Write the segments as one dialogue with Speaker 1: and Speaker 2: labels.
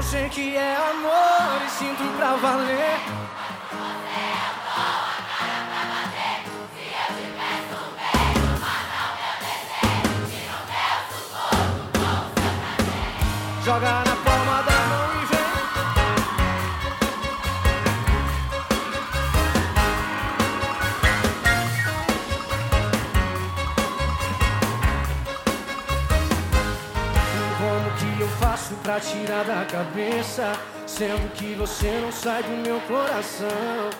Speaker 1: Eu sei que é amor e sinto pra valer.
Speaker 2: Você é
Speaker 1: faço pra tirar da cabeça? Sendo que você não sai do meu coração.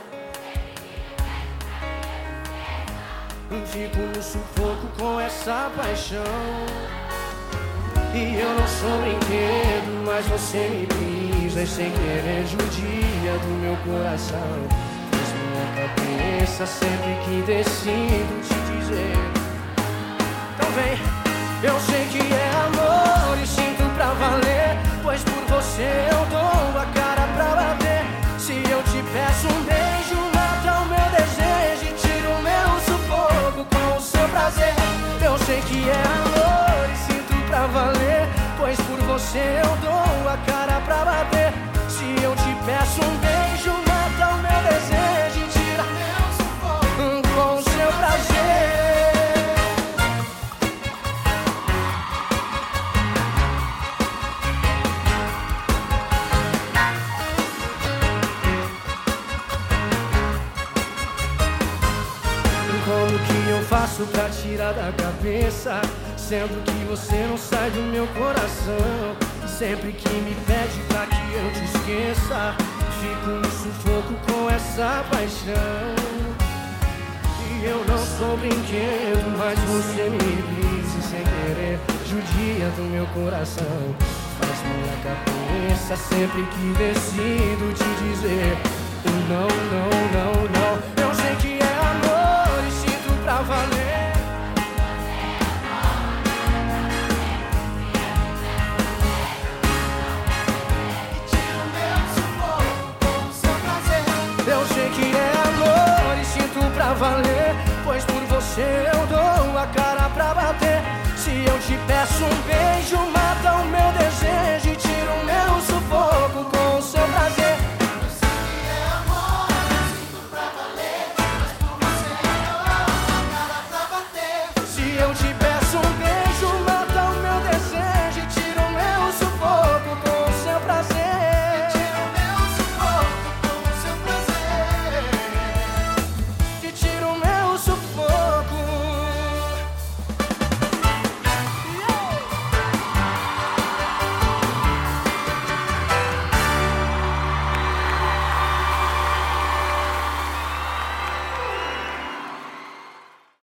Speaker 1: Fico no sufoco com essa paixão. E eu não sou brinquedo, mas você me pisa e sem querer judia do meu coração. Faz minha cabeça sempre que decido te dizer. Então vem, eu sei que é amor peço um beijo, mata o meu desejo e tira o meu sufoco com o seu prazer. Eu sei que é amor e sinto pra valer. Pois por você eu dou a cara faço pra tirar da cabeça? Sendo que você não sai do meu coração. Sempre que me pede pra que eu te esqueça, fico no sufoco com essa paixão. E eu não sou brinquedo, mas você me diz sem querer, judia do meu coração. Faz minha cabeça sempre que decido te dizer Por você. eu